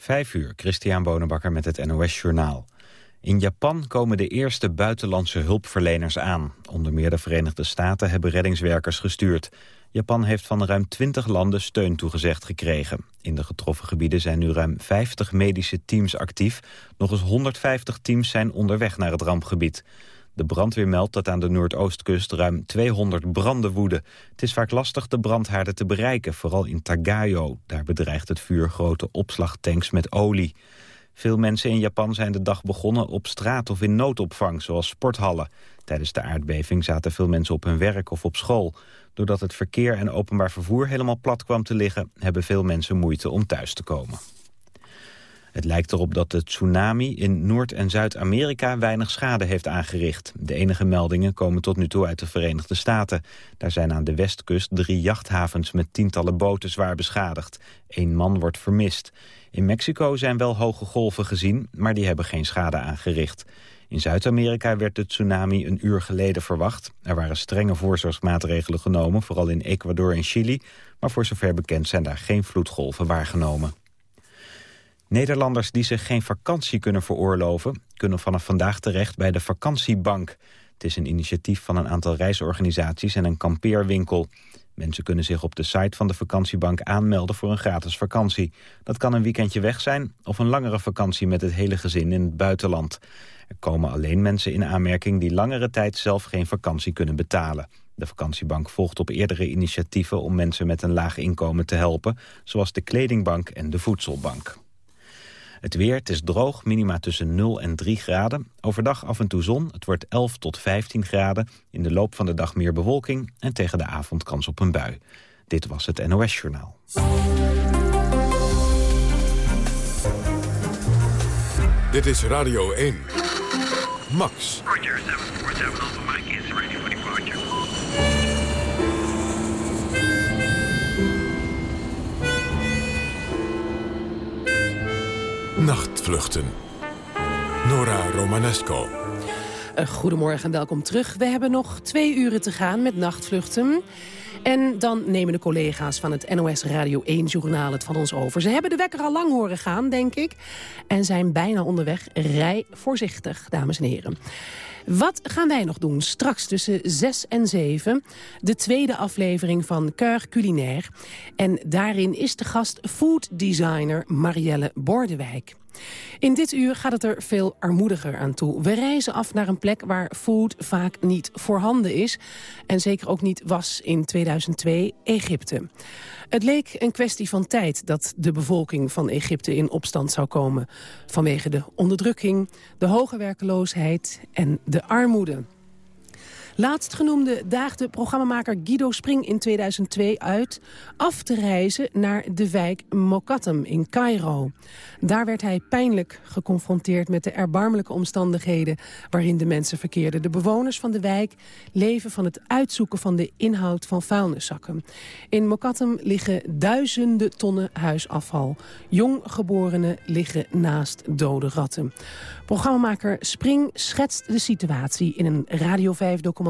Vijf uur, Christian Bonenbakker met het NOS Journaal. In Japan komen de eerste buitenlandse hulpverleners aan. Onder meer de Verenigde Staten hebben reddingswerkers gestuurd. Japan heeft van ruim 20 landen steun toegezegd gekregen. In de getroffen gebieden zijn nu ruim 50 medische teams actief. Nog eens 150 teams zijn onderweg naar het rampgebied. De brandweer meldt dat aan de Noordoostkust ruim 200 branden woeden. Het is vaak lastig de brandhaarden te bereiken, vooral in Tagayo. Daar bedreigt het vuur grote opslagtanks met olie. Veel mensen in Japan zijn de dag begonnen op straat of in noodopvang, zoals sporthallen. Tijdens de aardbeving zaten veel mensen op hun werk of op school. Doordat het verkeer en openbaar vervoer helemaal plat kwam te liggen... hebben veel mensen moeite om thuis te komen. Het lijkt erop dat de tsunami in Noord- en Zuid-Amerika weinig schade heeft aangericht. De enige meldingen komen tot nu toe uit de Verenigde Staten. Daar zijn aan de westkust drie jachthavens met tientallen boten zwaar beschadigd. Eén man wordt vermist. In Mexico zijn wel hoge golven gezien, maar die hebben geen schade aangericht. In Zuid-Amerika werd de tsunami een uur geleden verwacht. Er waren strenge voorzorgsmaatregelen genomen, vooral in Ecuador en Chili. Maar voor zover bekend zijn daar geen vloedgolven waargenomen. Nederlanders die zich geen vakantie kunnen veroorloven... kunnen vanaf vandaag terecht bij de vakantiebank. Het is een initiatief van een aantal reisorganisaties en een kampeerwinkel. Mensen kunnen zich op de site van de vakantiebank aanmelden voor een gratis vakantie. Dat kan een weekendje weg zijn of een langere vakantie met het hele gezin in het buitenland. Er komen alleen mensen in aanmerking die langere tijd zelf geen vakantie kunnen betalen. De vakantiebank volgt op eerdere initiatieven om mensen met een laag inkomen te helpen, zoals de kledingbank en de voedselbank. Het weer, het is droog, minima tussen 0 en 3 graden. Overdag af en toe zon, het wordt 11 tot 15 graden. In de loop van de dag meer bewolking en tegen de avond kans op een bui. Dit was het NOS Journaal. Dit is Radio 1. Max. Nachtvluchten. Nora Romanesco. Uh, goedemorgen en welkom terug. We hebben nog twee uren te gaan met Nachtvluchten. En dan nemen de collega's van het NOS Radio 1-journaal het van ons over. Ze hebben de wekker al lang horen gaan, denk ik. En zijn bijna onderweg. Rij voorzichtig, dames en heren. Wat gaan wij nog doen? Straks tussen 6 en 7 de tweede aflevering van Keur Culinaire. En daarin is de gast food designer Marielle Bordewijk. In dit uur gaat het er veel armoediger aan toe. We reizen af naar een plek waar food vaak niet voorhanden is. En zeker ook niet was in 2002 Egypte. Het leek een kwestie van tijd dat de bevolking van Egypte in opstand zou komen. Vanwege de onderdrukking, de hoge werkeloosheid en de armoede. Laatstgenoemde daagde programmamaker Guido Spring in 2002 uit... af te reizen naar de wijk Mokattam in Cairo. Daar werd hij pijnlijk geconfronteerd met de erbarmelijke omstandigheden... waarin de mensen verkeerden. De bewoners van de wijk leven van het uitzoeken van de inhoud van vuilniszakken. In Mokattam liggen duizenden tonnen huisafval. Jonggeborenen liggen naast dode ratten. Programmamaker Spring schetst de situatie in een Radio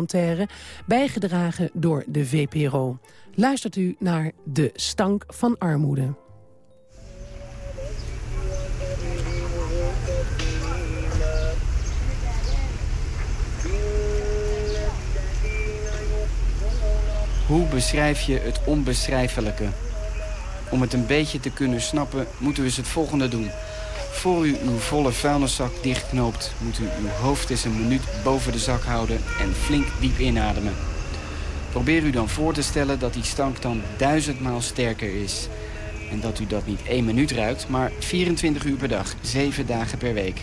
5-documentaire... bijgedragen door de VPRO. Luistert u naar De Stank van Armoede. Hoe beschrijf je het onbeschrijfelijke? Om het een beetje te kunnen snappen, moeten we eens het volgende doen... Voor u uw volle vuilniszak dichtknoopt, moet u uw hoofd eens een minuut boven de zak houden en flink diep inademen. Probeer u dan voor te stellen dat die stank dan duizendmaal sterker is. En dat u dat niet één minuut ruikt, maar 24 uur per dag, 7 dagen per week.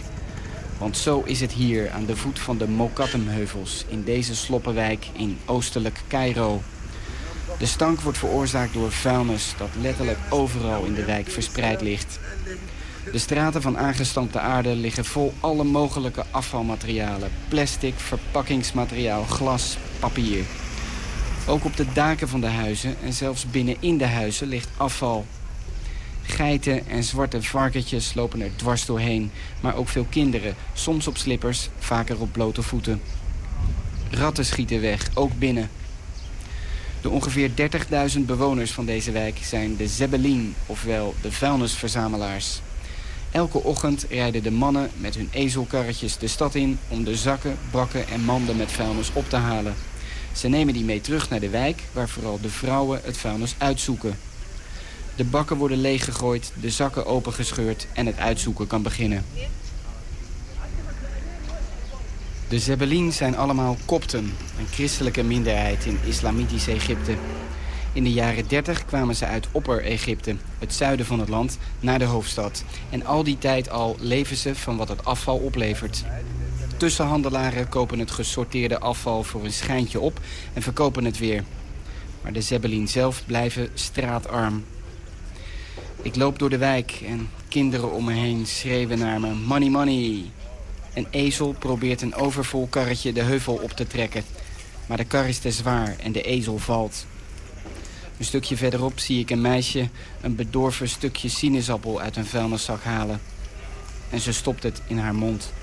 Want zo is het hier aan de voet van de Mokattemheuvels in deze sloppenwijk in oostelijk Cairo. De stank wordt veroorzaakt door vuilnis dat letterlijk overal in de wijk verspreid ligt. De straten van aangestampte aarde liggen vol alle mogelijke afvalmaterialen. Plastic, verpakkingsmateriaal, glas, papier. Ook op de daken van de huizen en zelfs binnenin de huizen ligt afval. Geiten en zwarte varkentjes lopen er dwars doorheen. Maar ook veel kinderen, soms op slippers, vaker op blote voeten. Ratten schieten weg, ook binnen. De ongeveer 30.000 bewoners van deze wijk zijn de Zebelin, ofwel de vuilnisverzamelaars. Elke ochtend rijden de mannen met hun ezelkarretjes de stad in... om de zakken, bakken en manden met vuilnis op te halen. Ze nemen die mee terug naar de wijk... waar vooral de vrouwen het vuilnis uitzoeken. De bakken worden leeggegooid, de zakken opengescheurd... en het uitzoeken kan beginnen. De Zebelin zijn allemaal kopten, een christelijke minderheid in islamitisch Egypte. In de jaren 30 kwamen ze uit Opper-Egypte, het zuiden van het land, naar de hoofdstad. En al die tijd al leven ze van wat het afval oplevert. Tussenhandelaren kopen het gesorteerde afval voor een schijntje op en verkopen het weer. Maar de Zebelin zelf blijven straatarm. Ik loop door de wijk en kinderen om me heen schreeuwen naar me... Money, money! Een ezel probeert een overvol karretje de heuvel op te trekken. Maar de kar is te zwaar en de ezel valt. Een stukje verderop zie ik een meisje een bedorven stukje sinaasappel uit een vuilniszak halen. En ze stopt het in haar mond.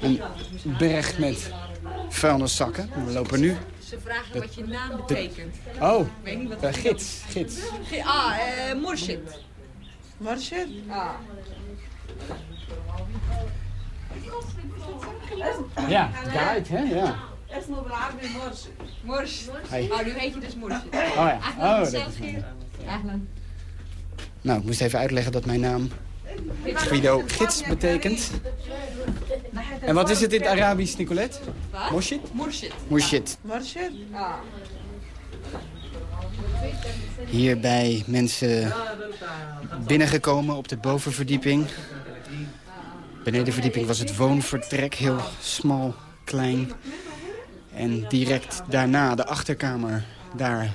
Een berg met vuilniszakken. We lopen nu. Ze vragen wat je naam betekent. Oh, Ik weet niet wat uh, gids, gids. Ah, eh Murshid. Marshall? Ah. Ja, guide, hè? Ja. Murshid. Hey. Oh, nu heet je dus Murshid. Oh ja. Oh, dat is. Nou, ik moest even uitleggen dat mijn naam Guido Gids betekent. En wat is het in het Arabisch, Nicolette? Wat? Ah. Hier bij mensen binnengekomen op de bovenverdieping. Benedenverdieping was het woonvertrek, heel smal, klein. En direct daarna, de achterkamer, daar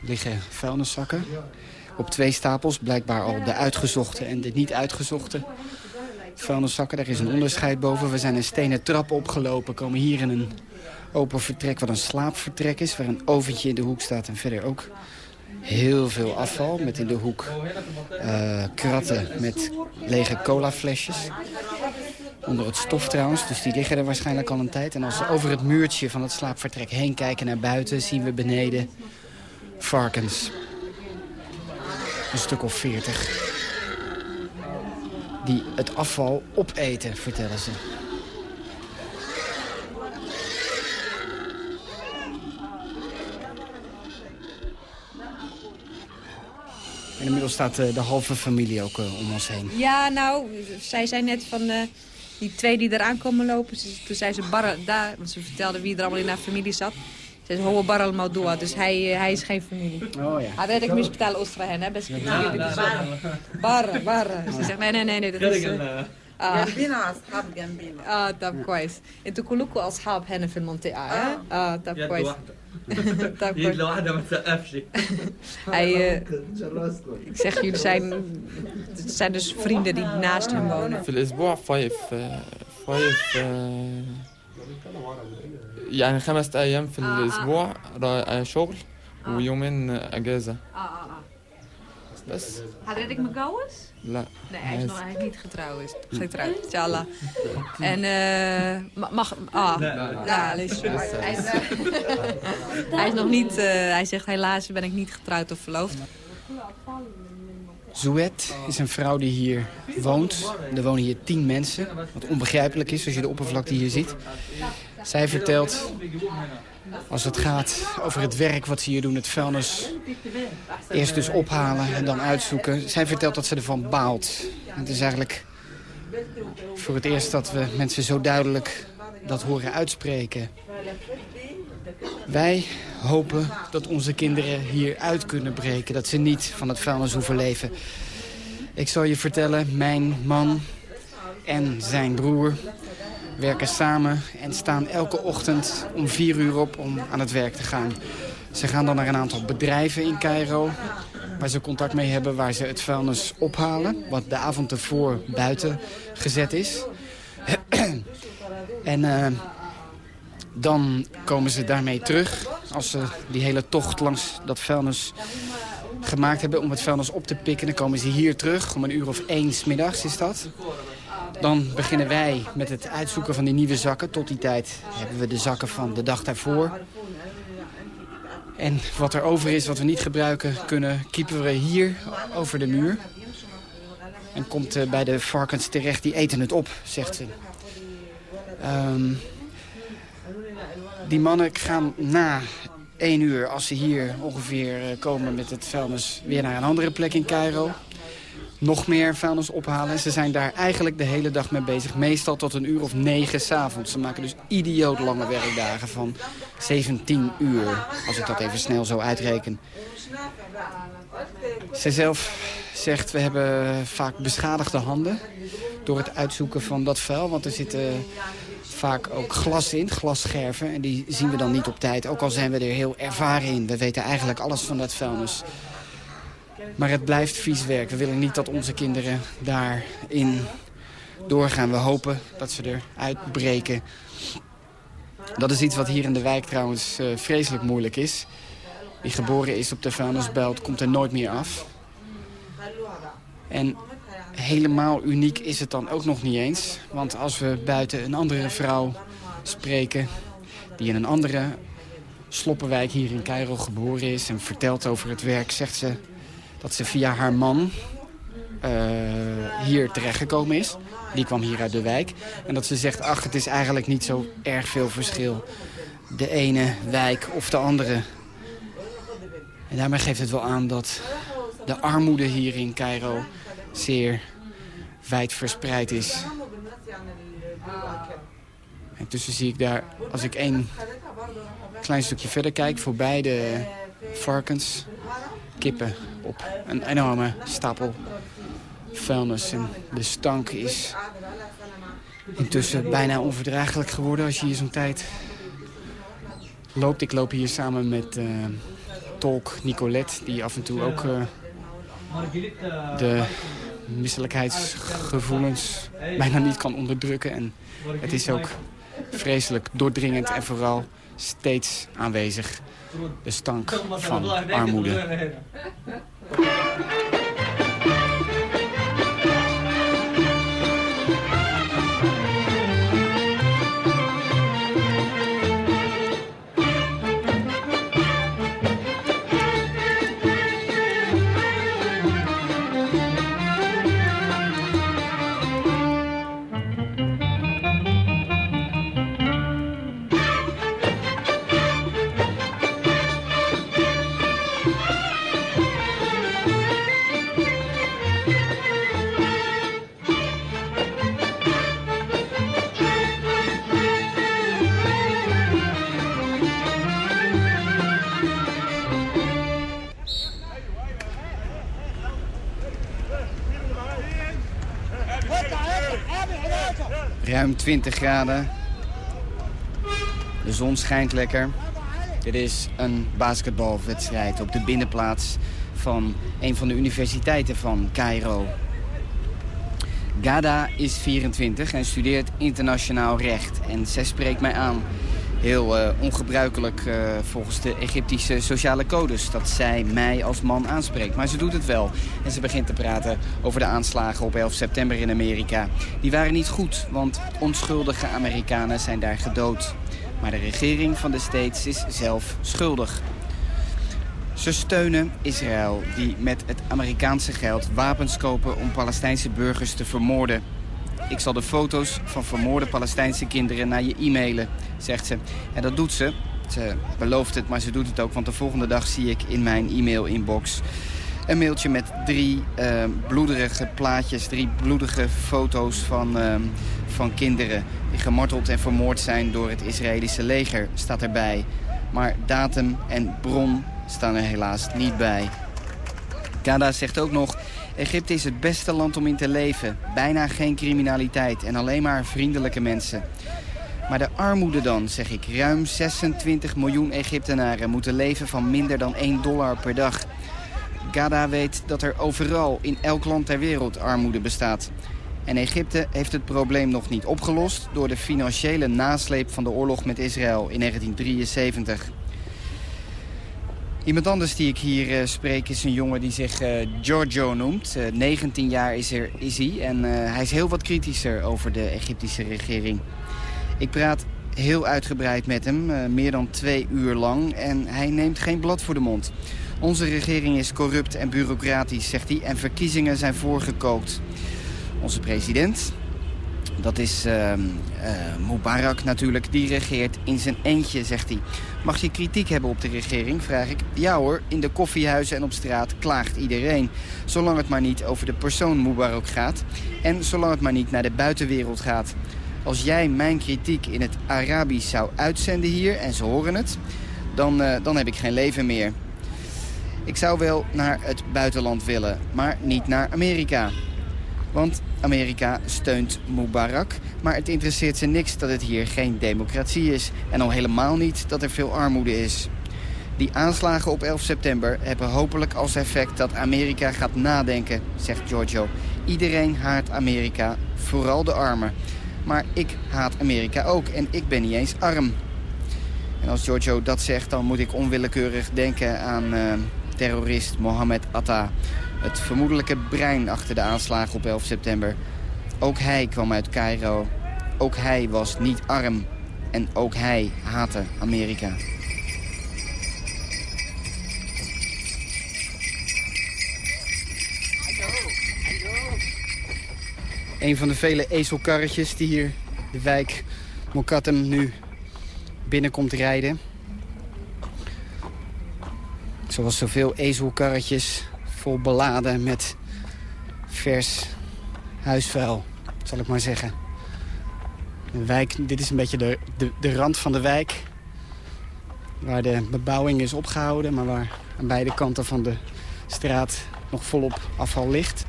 liggen vuilniszakken. Op twee stapels, blijkbaar al de uitgezochte en de niet uitgezochte vuilniszakken. Daar is een onderscheid boven. We zijn een stenen trap opgelopen, komen hier in een open vertrek... wat een slaapvertrek is, waar een oventje in de hoek staat... en verder ook heel veel afval, met in de hoek eh, kratten met lege colaflesjes. Onder het stof trouwens, dus die liggen er waarschijnlijk al een tijd. En als we over het muurtje van het slaapvertrek heen kijken naar buiten... zien we beneden varkens. Een stuk of veertig. Die het afval opeten, vertellen ze. En inmiddels staat eh, de halve familie ook eh, om ons heen. Ja, nou, zij zei net van eh, die twee die eraan komen lopen. Toen zei ze Barre daar, want ze vertelden wie er allemaal in haar familie zat. Ze zei, hoe allemaal door, dus hij, hij is geen familie. Oh ja. Ah, had ik mis betalen best hen, hè? Best nou, nou, barre, nou. barra. Ze zegt, nee, nee, nee, nee, dat is... Gambina hap Gambina. Ah, dat kwais. En toen kuluku ashab henne van Monte A. Ah, dat kwijt. يد كويس لوحدها ما تسقفش hij, eh, ik zeg jullie zijn, het zijn dus vrienden die naast hem wonen في الأسبوع فايف فايف يعني خمس أيام في الأسبوع را- شغل ويومين أجازة ah, ah, ah. بس حضرتك متجوز؟ لا Nee, hij is nog eigenlijk niet getrouwd. Getrouwd, inshallah. En eh ma- mag... Ah, ja, lees hij, is, hij is nog niet... eh, hij zegt helaas ben ik niet getrouwd of verloofd. Zouet is een vrouw die hier woont. Er wonen hier tien mensen. Wat onbegrijpelijk is als je de oppervlakte hier ziet. Zij vertelt, als het gaat over het werk wat ze hier doen, het vuilnis... eerst dus ophalen en dan uitzoeken. Zij vertelt dat ze ervan baalt. Het is eigenlijk voor het eerst dat we mensen zo duidelijk dat horen uitspreken. Wij hopen dat onze kinderen hier uit kunnen breken. Dat ze niet van het vuilnis hoeven leven. Ik zal je vertellen, mijn man en zijn broer werken samen... en staan elke ochtend om vier uur op om aan het werk te gaan. Ze gaan dan naar een aantal bedrijven in Cairo... waar ze contact mee hebben, waar ze het vuilnis ophalen... wat de avond ervoor buiten gezet is. en... eh, dan komen ze daarmee terug als ze die hele tocht langs dat vuilnis gemaakt hebben om het vuilnis op te pikken. Dan komen ze hier terug, om een uur of één middags is dat. Dan beginnen wij met het uitzoeken van die nieuwe zakken. Tot die tijd hebben we de zakken van de dag daarvoor. En wat er over is, wat we niet gebruiken kunnen, kiepen we hier over de muur. En komt eh, bij de varkens terecht, die eten het op, zegt ze. Ehm, die mannen gaan na één uur, als ze hier ongeveer eh, komen met het vuilnis... weer naar een andere plek in Cairo. Nog meer vuilnis ophalen. Ze zijn daar eigenlijk de hele dag mee bezig. Meestal tot een uur of negen s'avonds. Ze maken dus idioot lange werkdagen van 17 uur. Als ik dat even snel zo uitreken. Zijzelf zegt, we hebben vaak beschadigde handen... door het uitzoeken van dat vuil. Want er zitten vaak ook glas in, glasscherven. En die zien we dan niet op tijd. Ook al zijn we er heel ervaren in. We weten eigenlijk alles van dat vuilnis. Maar het blijft vies werk. We willen niet dat onze kinderen daarin doorgaan. We hopen dat ze eruit breken. Dat is iets wat hier in de wijk trouwens uh, vreselijk moeilijk is. Wie geboren is op de vuilnisbelt komt er nooit meer af. En helemaal uniek is het dan ook nog niet eens. Want als we buiten een andere vrouw spreken... die in een andere sloppenwijk hier in Cairo geboren is... en vertelt over het werk, zegt ze dat ze via haar man uh, hier terechtgekomen is. Die kwam hier uit de wijk. En dat ze zegt, ach, het is eigenlijk niet zo erg veel verschil. De ene wijk of de andere. En daarmee geeft het wel aan dat de armoede hier in Cairo zeer wijd verspreid is. En tussen zie ik daar, als ik één klein stukje verder kijk... voorbij de varkens, kippen op een enorme stapel vuilnis. En de stank is intussen bijna onverdraaglijk geworden als je hier zo'n tijd loopt. Ik loop hier samen met uh, tolk Nicolette, die af en toe ook uh, de misselijkheidsgevoelens bijna niet kan onderdrukken. En het is ook vreselijk doordringend en vooral steeds aanwezig. De stank van armoede. Ruim 20 graden. De zon schijnt lekker. Dit is een basketbalwedstrijd op de binnenplaats van een van de universiteiten van Cairo. Gada is 24 en studeert internationaal recht. En zij spreekt mij aan heel uh, ongebruikelijk uh, volgens de Egyptische sociale codes... dat zij mij als man aanspreekt. Maar ze doet het wel. En ze begint te praten over de aanslagen op 11 september in Amerika. Die waren niet goed, want onschuldige Amerikanen zijn daar gedood. Maar de regering van de States is zelf schuldig. Ze steunen Israël, die met het Amerikaanse geld wapens kopen om Palestijnse burgers te vermoorden. Ik zal de foto's van vermoorde Palestijnse kinderen naar je e-mailen, zegt ze. En dat doet ze. Ze belooft het, maar ze doet het ook. Want de volgende dag zie ik in mijn e-mail-inbox een mailtje met drie uh, bloederige plaatjes, drie bloedige foto's van, uh, van kinderen... die gemarteld en vermoord zijn door het Israëlische leger, staat erbij. Maar datum en bron staan er helaas niet bij. Kada zegt ook nog... Egypte is het beste land om in te leven. Bijna geen criminaliteit en alleen maar vriendelijke mensen. Maar de armoede dan, zeg ik. Ruim 26 miljoen Egyptenaren moeten leven van minder dan 1 dollar per dag. Gada weet dat er overal, in elk land ter wereld, armoede bestaat. En Egypte heeft het probleem nog niet opgelost... door de financiële nasleep van de oorlog met Israël in 1973. Iemand anders die ik hier uh, spreek is een jongen die zich uh, Giorgio noemt. Uh, 19 jaar is, er, is hij en hij is heel wat kritischer over de Egyptische regering. Ik praat heel uitgebreid met hem, eh, meer dan twee uur lang. En hij neemt geen blad voor de mond. Onze regering is corrupt en bureaucratisch, zegt hij, en verkiezingen zijn voorgekookt. Onze president, dat is uh, uh, Mubarak natuurlijk, die regeert in zijn eentje, zegt hij. Mag je kritiek hebben op de regering, vraag ik. Ja hoor, in de koffiehuizen en op straat klaagt iedereen. Zolang het maar niet over de persoon Mubarak gaat. En zolang het maar niet naar de buitenwereld gaat. Als jij mijn kritiek in het Arabisch zou uitzenden hier en ze horen het... dan, uh, dan heb ik geen leven meer. Ik zou wel naar het buitenland willen, maar niet naar Amerika. Want Amerika steunt Mubarak, maar het interesseert ze niks dat het hier geen democratie is. En al helemaal niet dat er veel armoede is. Die aanslagen op 11 september hebben hopelijk als effect dat Amerika gaat nadenken, zegt Giorgio. Iedereen haat Amerika, vooral de armen. Maar ik haat Amerika ook en ik ben niet eens arm. En als Giorgio dat zegt, dan moet ik onwillekeurig denken aan uh, terrorist Mohammed Atta. Het vermoedelijke brein achter de aanslagen op 11 september. Ook hij kwam uit Cairo. Ook hij was niet arm. En ook hij haatte Amerika. Een van de vele ezelkarretjes die hier de wijk Mokattem nu binnenkomt rijden. Zoals zoveel ezelkarretjes vol beladen met vers huisvuil, zal ik maar zeggen. De wijk, dit is een beetje de, de, de rand van de wijk. Waar de bebouwing is opgehouden, maar waar aan beide kanten van de straat nog volop afval ligt.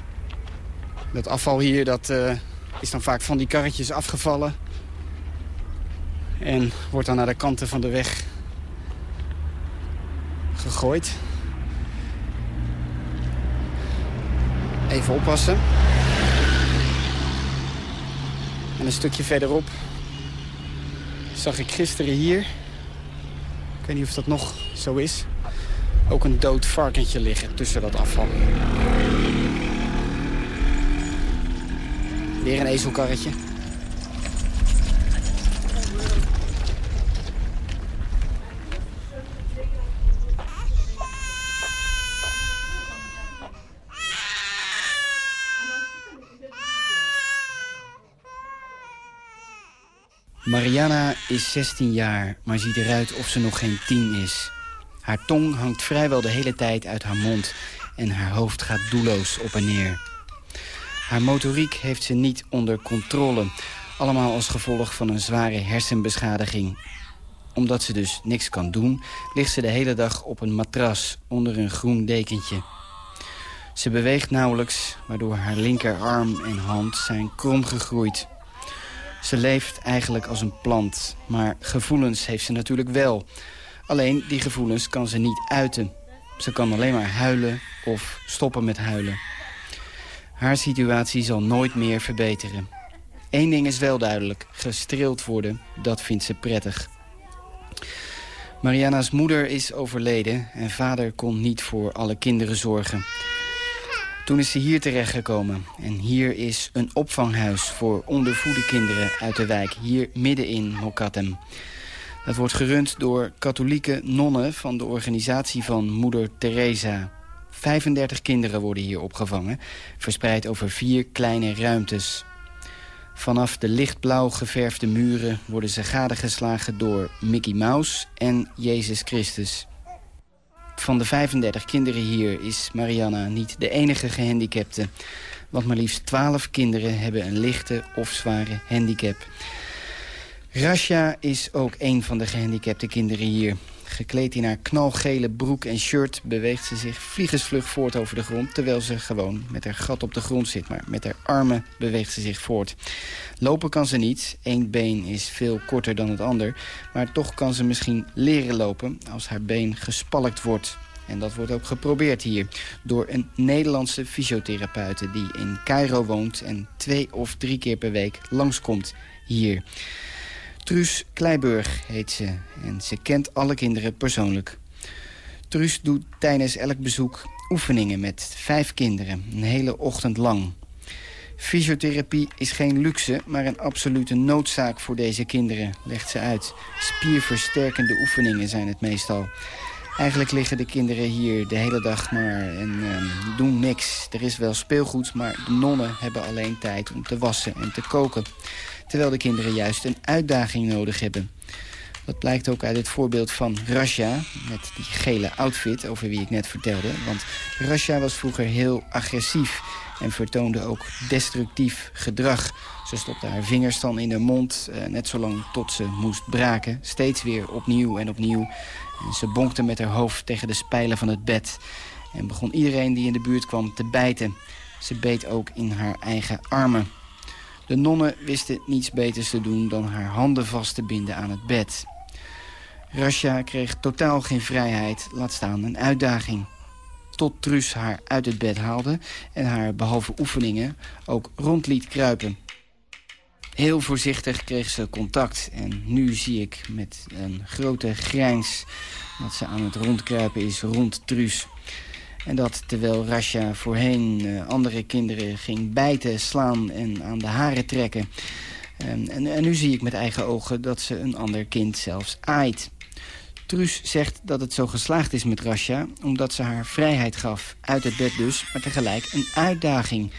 Dat afval hier dat, uh, is dan vaak van die karretjes afgevallen. En wordt dan naar de kanten van de weg gegooid. Even oppassen. En een stukje verderop zag ik gisteren hier... ik weet niet of dat nog zo is... ook een dood varkentje liggen tussen dat afval. Weer een ezelkarretje. Mariana is 16 jaar, maar ziet eruit of ze nog geen 10 is. Haar tong hangt vrijwel de hele tijd uit haar mond en haar hoofd gaat doelloos op en neer. Haar motoriek heeft ze niet onder controle. Allemaal als gevolg van een zware hersenbeschadiging. Omdat ze dus niks kan doen, ligt ze de hele dag op een matras onder een groen dekentje. Ze beweegt nauwelijks, waardoor haar linkerarm en hand zijn krom gegroeid. Ze leeft eigenlijk als een plant, maar gevoelens heeft ze natuurlijk wel. Alleen die gevoelens kan ze niet uiten. Ze kan alleen maar huilen of stoppen met huilen. Haar situatie zal nooit meer verbeteren. Eén ding is wel duidelijk. Gestreeld worden, dat vindt ze prettig. Mariana's moeder is overleden en vader kon niet voor alle kinderen zorgen. Toen is ze hier terechtgekomen. En hier is een opvanghuis voor ondervoede kinderen uit de wijk. Hier midden in Mokattem. Dat wordt gerund door katholieke nonnen van de organisatie van Moeder Teresa. 35 kinderen worden hier opgevangen, verspreid over vier kleine ruimtes. Vanaf de lichtblauw geverfde muren worden ze gadegeslagen door Mickey Mouse en Jezus Christus. Van de 35 kinderen hier is Mariana niet de enige gehandicapte. Want maar liefst 12 kinderen hebben een lichte of zware handicap. Rasha is ook een van de gehandicapte kinderen hier. Gekleed in haar knalgele broek en shirt beweegt ze zich vliegensvlug voort over de grond... terwijl ze gewoon met haar gat op de grond zit. Maar met haar armen beweegt ze zich voort. Lopen kan ze niet. Eén been is veel korter dan het ander. Maar toch kan ze misschien leren lopen als haar been gespalkt wordt. En dat wordt ook geprobeerd hier door een Nederlandse fysiotherapeute... die in Cairo woont en twee of drie keer per week langskomt hier... Truus Kleiburg heet ze en ze kent alle kinderen persoonlijk. Truus doet tijdens elk bezoek oefeningen met vijf kinderen, een hele ochtend lang. Fysiotherapie is geen luxe, maar een absolute noodzaak voor deze kinderen, legt ze uit. Spierversterkende oefeningen zijn het meestal. Eigenlijk liggen de kinderen hier de hele dag maar en ehm, doen niks. Er is wel speelgoed, maar de nonnen hebben alleen tijd om te wassen en te koken. Terwijl de kinderen juist een uitdaging nodig hebben. Dat blijkt ook uit het voorbeeld van Rasha, met die gele outfit over wie ik net vertelde. Want Rasha was vroeger heel agressief en vertoonde ook destructief gedrag. Ze stopte haar vingers dan in de mond, eh, net zolang tot ze moest braken. Steeds weer opnieuw en opnieuw. En ze bonkte met haar hoofd tegen de spijlen van het bed. En begon iedereen die in de buurt kwam te bijten. Ze beet ook in haar eigen armen. De nonnen wisten niets beters te doen dan haar handen vast te binden aan het bed. Rasha kreeg totaal geen vrijheid, laat staan een uitdaging. Tot Truus haar uit het bed haalde en haar behalve oefeningen ook rond liet kruipen. Heel voorzichtig kreeg ze contact en nu zie ik met een grote grijns dat ze aan het rondkruipen is rond Truus. En dat terwijl Rasha voorheen uh, andere kinderen ging bijten, slaan en aan de haren trekken. En, en, en, nu zie ik met eigen ogen dat ze een ander kind zelfs aait. Truus zegt dat het zo geslaagd is met Rasha... omdat ze haar vrijheid gaf, uit het bed dus, maar tegelijk een uitdaging.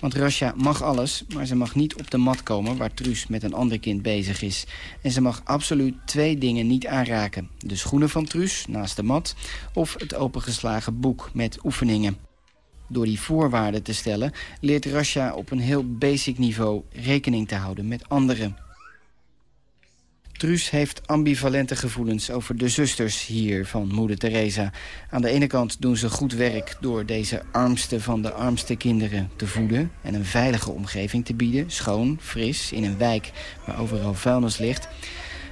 Want Rasha mag alles, maar ze mag niet op de mat komen... waar Truus met een ander kind bezig is. En ze mag absoluut twee dingen niet aanraken. De schoenen van Truus, naast de mat... of het opengeslagen boek met oefeningen. Door die voorwaarden te stellen... leert Rasha op een heel basic niveau rekening te houden met anderen... Truus heeft ambivalente gevoelens over de zusters hier van moeder Teresa. Aan de ene kant doen ze goed werk door deze armste van de armste kinderen te voeden... en een veilige omgeving te bieden, schoon, fris, in een wijk waar overal vuilnis ligt.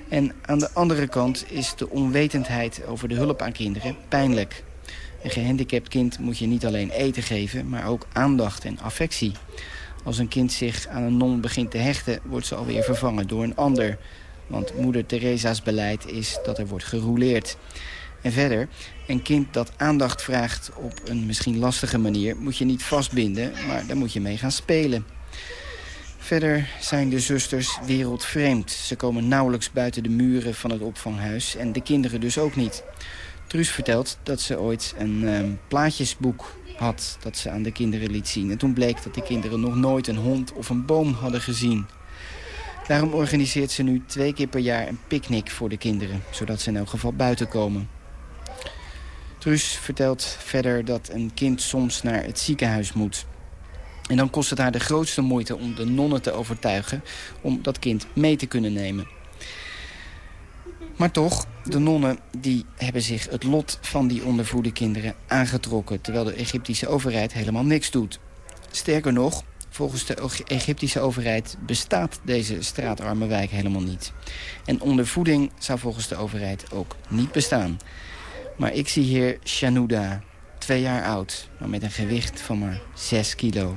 En aan de andere kant is de onwetendheid over de hulp aan kinderen pijnlijk. Een gehandicapt kind moet je niet alleen eten geven, maar ook aandacht en affectie. Als een kind zich aan een non begint te hechten, wordt ze alweer vervangen door een ander... Want moeder Theresa's beleid is dat er wordt gerouleerd. En verder, een kind dat aandacht vraagt op een misschien lastige manier... moet je niet vastbinden, maar daar moet je mee gaan spelen. Verder zijn de zusters wereldvreemd. Ze komen nauwelijks buiten de muren van het opvanghuis... en de kinderen dus ook niet. Truus vertelt dat ze ooit een uh, plaatjesboek had... dat ze aan de kinderen liet zien. En toen bleek dat de kinderen nog nooit een hond of een boom hadden gezien. Daarom organiseert ze nu twee keer per jaar een picknick voor de kinderen. Zodat ze in elk geval buiten komen. Truus vertelt verder dat een kind soms naar het ziekenhuis moet. En dan kost het haar de grootste moeite om de nonnen te overtuigen... om dat kind mee te kunnen nemen. Maar toch, de nonnen die hebben zich het lot van die ondervoede kinderen aangetrokken... terwijl de Egyptische overheid helemaal niks doet. Sterker nog, Volgens de Egyptische overheid bestaat deze straatarme wijk helemaal niet. En ondervoeding zou volgens de overheid ook niet bestaan. Maar ik zie hier Shanouda, twee jaar oud, maar met een gewicht van maar 6 kilo.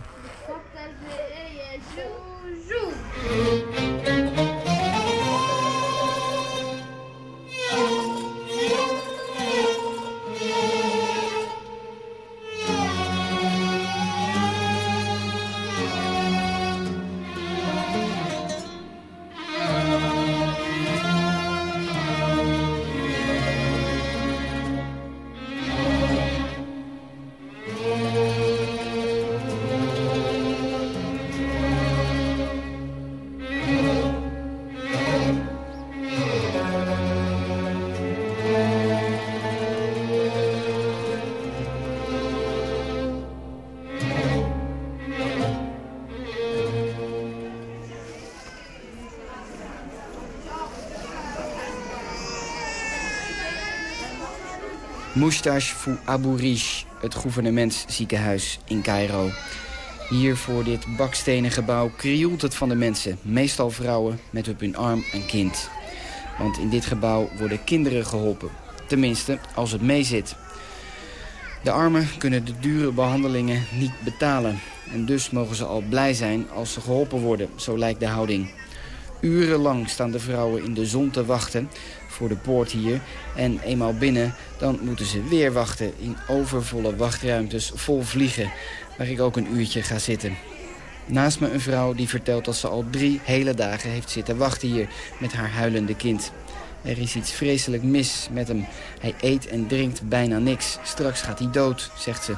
Moustache Abu Rish, het gouvernementsziekenhuis in Cairo. Hier voor dit bakstenen gebouw krioelt het van de mensen. Meestal vrouwen met op hun arm een kind. Want in dit gebouw worden kinderen geholpen. Tenminste, als het meezit. De armen kunnen de dure behandelingen niet betalen. En dus mogen ze al blij zijn als ze geholpen worden, zo lijkt de houding. Urenlang staan de vrouwen in de zon te wachten voor de poort hier. En eenmaal binnen, dan moeten ze weer wachten in overvolle wachtruimtes vol vliegen. Waar ik ook een uurtje ga zitten. Naast me een vrouw die vertelt dat ze al drie hele dagen heeft zitten wachten hier met haar huilende kind. Er is iets vreselijk mis met hem. Hij eet en drinkt bijna niks. Straks gaat hij dood, zegt ze.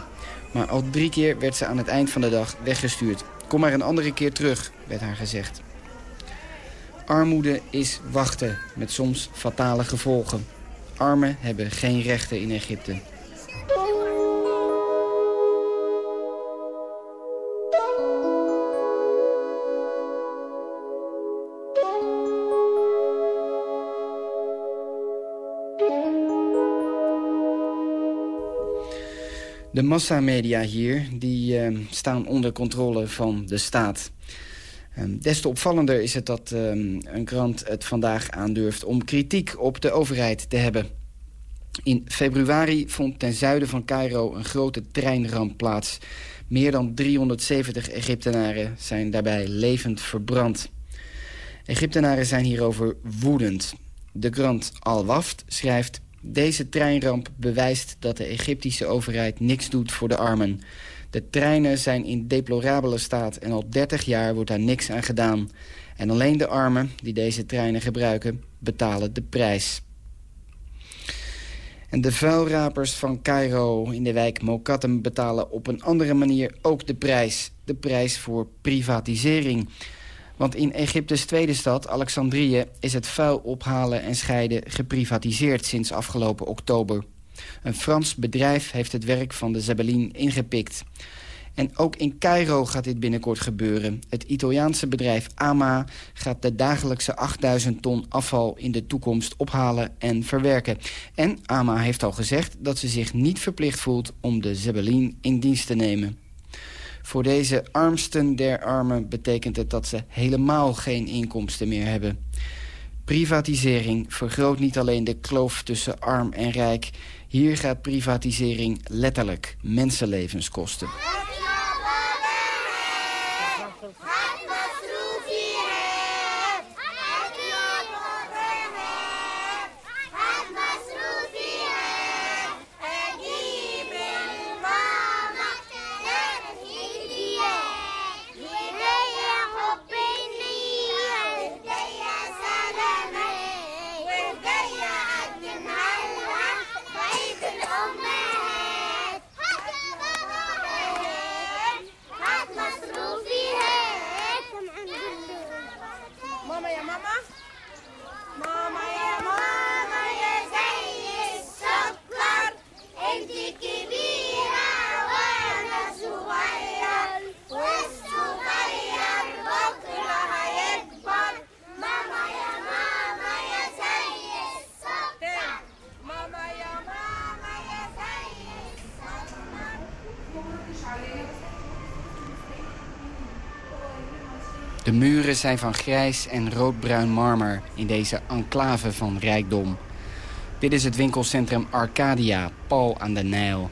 Maar al drie keer werd ze aan het eind van de dag weggestuurd. Kom maar een andere keer terug, werd haar gezegd. Armoede is wachten, met soms fatale gevolgen. Armen hebben geen rechten in Egypte. De massamedia hier die, uh, staan onder controle van de staat. Um, des te opvallender is het dat um, een krant het vandaag aandurft... om kritiek op de overheid te hebben. In februari vond ten zuiden van Cairo een grote treinramp plaats. Meer dan 370 Egyptenaren zijn daarbij levend verbrand. Egyptenaren zijn hierover woedend. De krant Al-Waft schrijft... Deze treinramp bewijst dat de Egyptische overheid niks doet voor de armen. De treinen zijn in deplorabele staat en al 30 jaar wordt daar niks aan gedaan. En alleen de armen die deze treinen gebruiken betalen de prijs. En de vuilrapers van Cairo in de wijk Mokattem betalen op een andere manier ook de prijs. De prijs voor privatisering. Want in Egyptes tweede stad, Alexandrië, is het vuil ophalen en scheiden geprivatiseerd sinds afgelopen oktober. Een Frans bedrijf heeft het werk van de Zebelin ingepikt. En ook in Cairo gaat dit binnenkort gebeuren. Het Italiaanse bedrijf AMA gaat de dagelijkse 8000 ton afval in de toekomst ophalen en verwerken. En AMA heeft al gezegd dat ze zich niet verplicht voelt om de Zebelin in dienst te nemen. Voor deze armsten der armen betekent het dat ze helemaal geen inkomsten meer hebben. Privatisering vergroot niet alleen de kloof tussen arm en rijk. Hier gaat privatisering letterlijk mensenlevens kosten. De muren zijn van grijs en roodbruin marmer in deze enclave van rijkdom. Dit is het winkelcentrum Arcadia, pal aan de Nijl.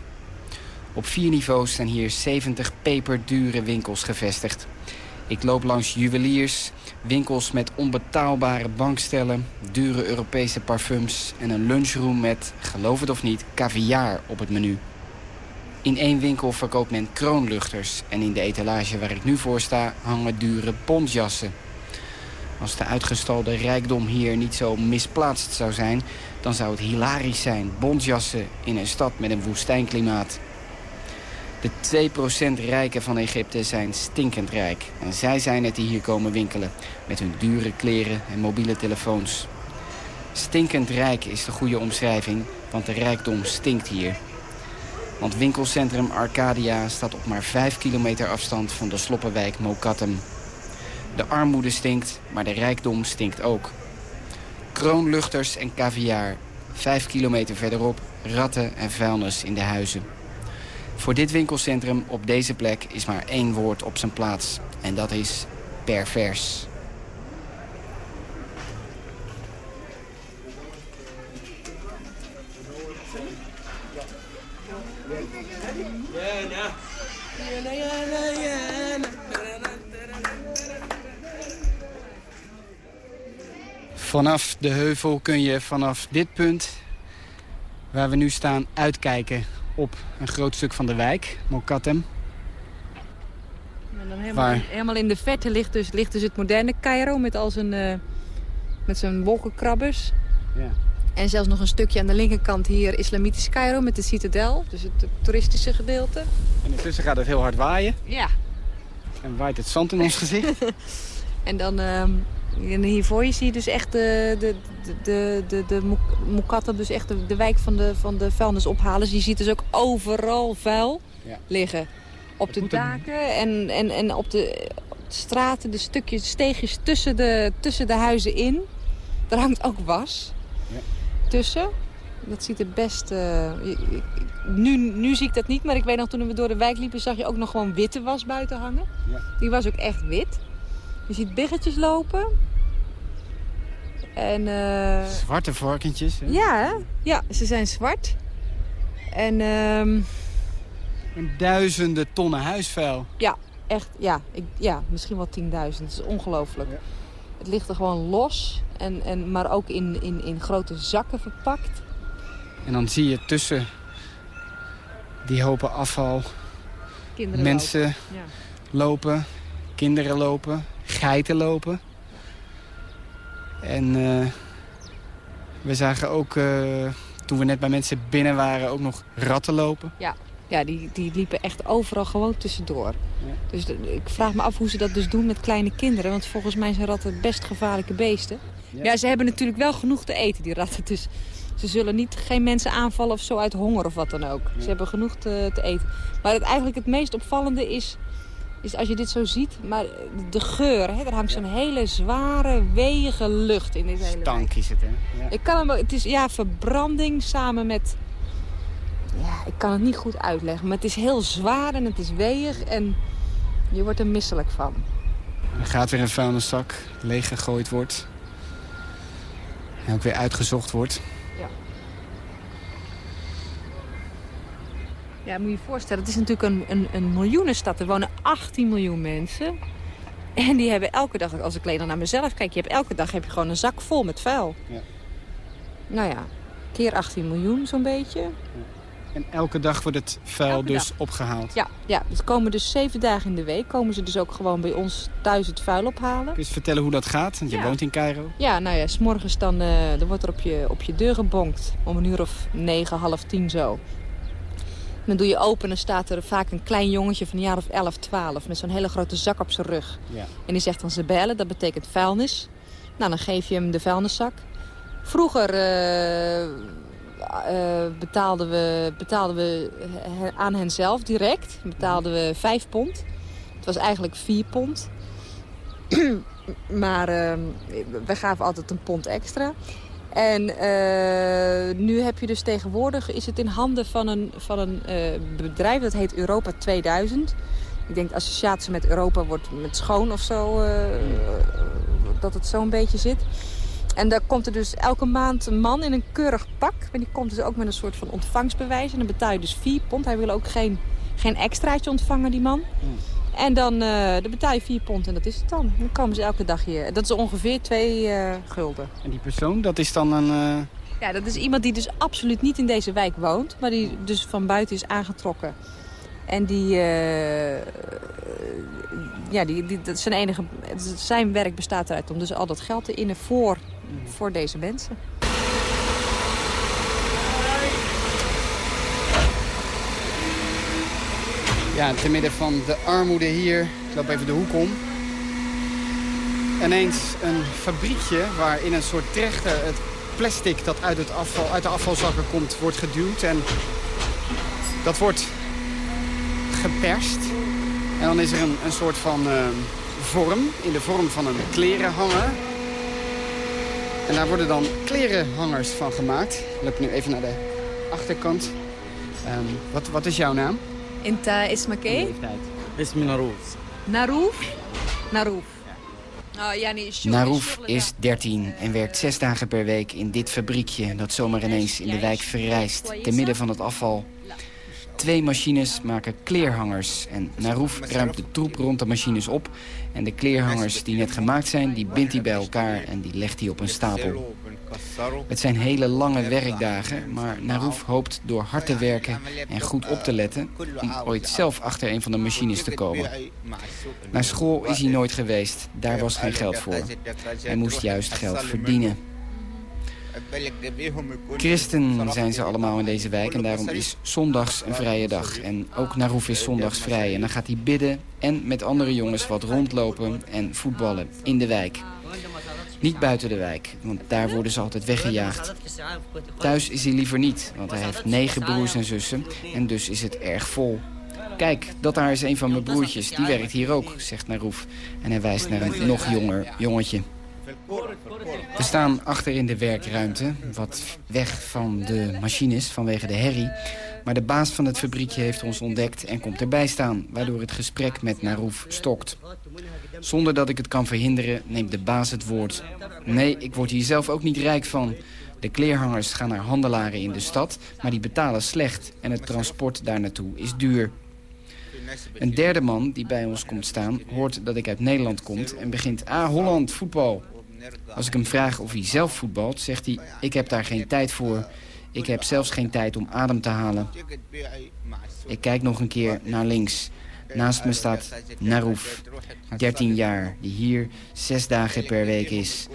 Op vier niveaus zijn hier 70 peperdure winkels gevestigd. Ik loop langs juweliers, winkels met onbetaalbare bankstellen... dure Europese parfums en een lunchroom met, geloof het of niet, caviar op het menu. In één winkel verkoopt men kroonluchters. En in de etalage waar ik nu voor sta hangen dure pontjassen. Als de uitgestalde rijkdom hier niet zo misplaatst zou zijn... dan zou het hilarisch zijn. Bondjassen in een stad met een woestijnklimaat. De 2% rijken van Egypte zijn stinkend rijk. En zij zijn het die hier komen winkelen. Met hun dure kleren en mobiele telefoons. Stinkend rijk is de goede omschrijving, want de rijkdom stinkt hier. Want winkelcentrum Arcadia staat op maar 5 kilometer afstand van de sloppenwijk Mokattem. De armoede stinkt, maar de rijkdom stinkt ook. Kroonluchters en caviar. 5 kilometer verderop ratten en vuilnis in de huizen. Voor dit winkelcentrum op deze plek is maar één woord op zijn plaats. En dat is pervers. Vanaf de heuvel kun je vanaf dit punt, waar we nu staan, uitkijken op een groot stuk van de wijk, een helemaal, Waar? in, helemaal in de verte ligt dus, ligt dus het moderne Cairo met al zijn, eh, met zijn wolkenkrabbers. Ja. En zelfs nog een stukje aan de linkerkant hier islamitisch Cairo met de citadel. Dus het, het toeristische gedeelte. En intussen gaat het heel hard waaien. Ja. En waait het zand in ons gezicht. En dan ehm, en hier voor je zie je dus echt de, de, de, de, de, dus echt de, de wijk van de, van de vuilnisophalers. Je ziet dus ook overal vuil Ja. liggen. Op de daken en, en, en op, de, op de straten, de stukjes, steegjes tussen de, tussen de huizen in. Daar hangt ook was Ja. tussen. Dat ziet er best... eh, nu, nu zie ik dat niet, maar ik weet nog toen we door de wijk liepen... zag je ook nog gewoon witte was buiten hangen. Ja. Die was ook echt wit. Je ziet biggetjes lopen. En eh, Zwarte varkentjes. hè? ja, hè? ja, ze zijn zwart. En ehm, En duizenden tonnen huisvuil. echt, ja, ik, ja, misschien wel 10.000. Het is ongelooflijk. Ja. Het ligt er gewoon los, en, en, maar ook in, in, in grote zakken verpakt. En dan zie je tussen die hopen afval Kinderen mensen lopen. Ja. lopen, kinderen lopen, geiten lopen. En eh, we zagen ook, eh, toen we net bij mensen binnen waren, ook nog ratten lopen. Ja, die, die liepen echt overal gewoon tussendoor. Ja. Dus ik vraag me af hoe ze dat dus doen met kleine kinderen. Want volgens mij zijn ratten best gevaarlijke beesten. Ja. Ja, ze hebben natuurlijk wel genoeg te eten, die ratten. Dus ze zullen niet geen mensen aanvallen of zo uit honger of wat dan ook. Ze hebben genoeg te, te eten. Maar het, eigenlijk het meest opvallende is, is als je dit zo ziet... maar de geur, hè, er hangt zo'n hele zware, weeige lucht in dit hele. Stank is het, hè? Ja. Ik kan hem, het is ja, verbranding samen met... Ja, ik kan het niet goed uitleggen. Maar het is heel zwaar en het is weeg en je wordt er misselijk van. Er gaat weer een vuilniszak, leeg gegooid wordt. En ook weer uitgezocht wordt. Ja, moet je je voorstellen, het is natuurlijk een, een, een miljoenenstad. Er wonen 18 miljoen mensen. En die hebben elke dag, als ik alleen al naar mezelf kijk... Je hebt elke dag heb je gewoon een zak vol met vuil. Ja. Nou ja, keer 18 miljoen zo'n beetje. En elke dag wordt het vuil Elke dus dag. opgehaald. Ja, ja, dus komen dus zeven dagen in de week. Komen ze dus ook gewoon bij ons thuis het vuil ophalen. Kun je eens vertellen hoe dat gaat? Want je Ja. woont in Cairo. Ja, nou ja, s'morgens dan, dan wordt er op je, op je deur gebonkt. Om een uur of negen, half tien zo. Dan doe je open en staat er vaak een klein jongetje van een jaar of 11, 12... met zo'n hele grote zak op zijn rug. Ja. En die zegt dan ze bellen, dat betekent vuilnis. Nou, dan geef je hem de vuilniszak. Vroeger eh, eh, betaalden we, betaalden we aan hen zelf direct. Betaalden we vijf pond. Het was eigenlijk vier pond. maar eh, we gaven altijd een pond extra. En eh, nu heb je dus tegenwoordig, is het in handen van een, van een eh, bedrijf, dat heet Europa 2000. Ik denk de associatie met Europa wordt met schoon of zo, eh, dat het zo'n beetje zit. En daar komt er dus elke maand een man in een keurig pak. En die komt dus ook met een soort van ontvangstbewijs. En dan betaal je dus 4 pond. Hij wil ook geen, geen extraatje ontvangen, die man. En dan, eh, dan betaal je 4 pond en dat is het dan. Dan komen ze elke dag hier. Dat is ongeveer 2 eh, gulden. En die persoon, dat is dan een... eh, Ja, dat is iemand die dus absoluut niet in deze wijk woont. Maar die dus van buiten is aangetrokken. En die... eh, ja, die, die, dat zijn enige... Zijn werk bestaat eruit om dus al dat geld te innen voor, voor deze mensen. Ja, te midden van de armoede hier. Ik loop even de hoek om. Ineens een fabriekje waar in een soort trechter het plastic dat uit, het afval, uit de afvalzakken komt, wordt geduwd. En dat wordt geperst. En dan is er een, een soort van eh, vorm, in de vorm van een klerenhanger. En daar worden dan klerenhangers van gemaakt. Ik loop nu even naar de achterkant. Ehm, wat, wat is jouw naam? Inta Ismake? اسمي ناروز Narouf? Narouf. Oh, ja, nee, Narouf is 13 en werkt zes dagen per week in dit fabriekje... dat zomaar ineens in de wijk verrijst, te midden van het afval. twee machines maken kleerhangers. En Naroef ruimt de troep rond de machines op. En de kleerhangers die net gemaakt zijn, die bindt hij bij elkaar en die legt hij op een stapel. Het zijn hele lange werkdagen, maar Naroef hoopt door hard te werken en goed op te letten... om ooit zelf achter een van de machines te komen. Naar school is hij nooit geweest, daar was geen geld voor. Hij moest juist geld verdienen. Christen zijn ze allemaal in deze wijk en daarom is zondags een vrije dag. En ook Naroef is zondags vrij. En dan gaat hij bidden en met andere jongens wat rondlopen en voetballen in de wijk. Niet buiten de wijk, want daar worden ze altijd weggejaagd. Thuis is hij liever niet, want hij heeft negen broers en zussen en dus is het erg vol. Kijk, dat daar is een van mijn broertjes, die werkt hier ook, zegt Naroef. En hij wijst naar een nog jonger jongetje. We staan achter in de werkruimte, wat weg van de machines vanwege de herrie. Maar de baas van het fabriekje heeft ons ontdekt en komt erbij staan... waardoor het gesprek met Naroef stokt. Zonder dat ik het kan verhinderen, neemt de baas het woord. Nee, ik word hier zelf ook niet rijk van. De kleerhangers gaan naar handelaren in de stad, maar die betalen slecht... en het transport daar naartoe is duur. Een derde man die bij ons komt staan, hoort dat ik uit Nederland kom... en begint, ah, Holland, voetbal. Als ik hem vraag of hij zelf voetbalt, zegt hij... ik heb daar geen tijd voor. Ik heb zelfs geen tijd om adem te halen. Ik kijk nog een keer naar links. Naast me staat Narouf, 13 jaar, die hier zes dagen per week is.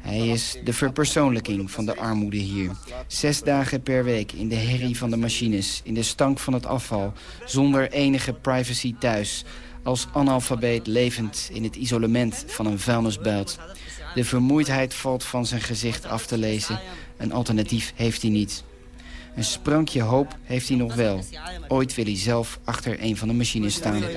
Hij is de verpersoonlijking van de armoede hier. Zes dagen per week in de herrie van de machines, in de stank van het afval... zonder enige privacy thuis, als analfabeet levend in het isolement van een vuilnisbuit. De vermoeidheid valt van zijn gezicht af te lezen. Een alternatief heeft hij niet. Een sprankje hoop heeft hij nog wel. Ooit wil hij zelf achter een van de machines staan.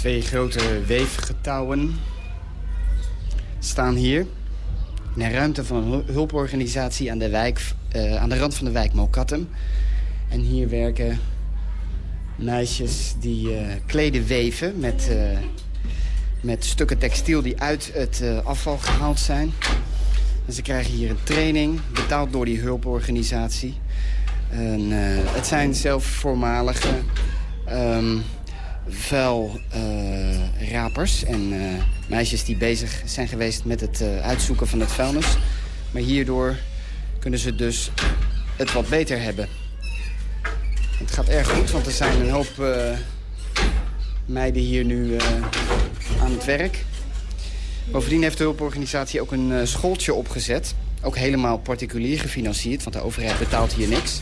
Twee grote weefgetouwen staan hier. In een ruimte van een hulporganisatie aan de, wijk, uh, aan de rand van de wijk Mokattem. En hier werken meisjes die uh, kleden weven met, uh, met stukken textiel die uit het afval gehaald zijn. En ze krijgen hier een training, betaald door die hulporganisatie. En, het zijn zelf voormalige... Um, vuilrapers uh, en uh, meisjes die bezig zijn geweest met het uh, uitzoeken van het vuilnis. Maar hierdoor kunnen ze dus het wat beter hebben. Het gaat erg goed, want er zijn een hoop meiden hier nu aan het werk. Bovendien heeft de hulporganisatie ook een schooltje opgezet. Ook helemaal particulier gefinancierd, want de overheid betaalt hier niks.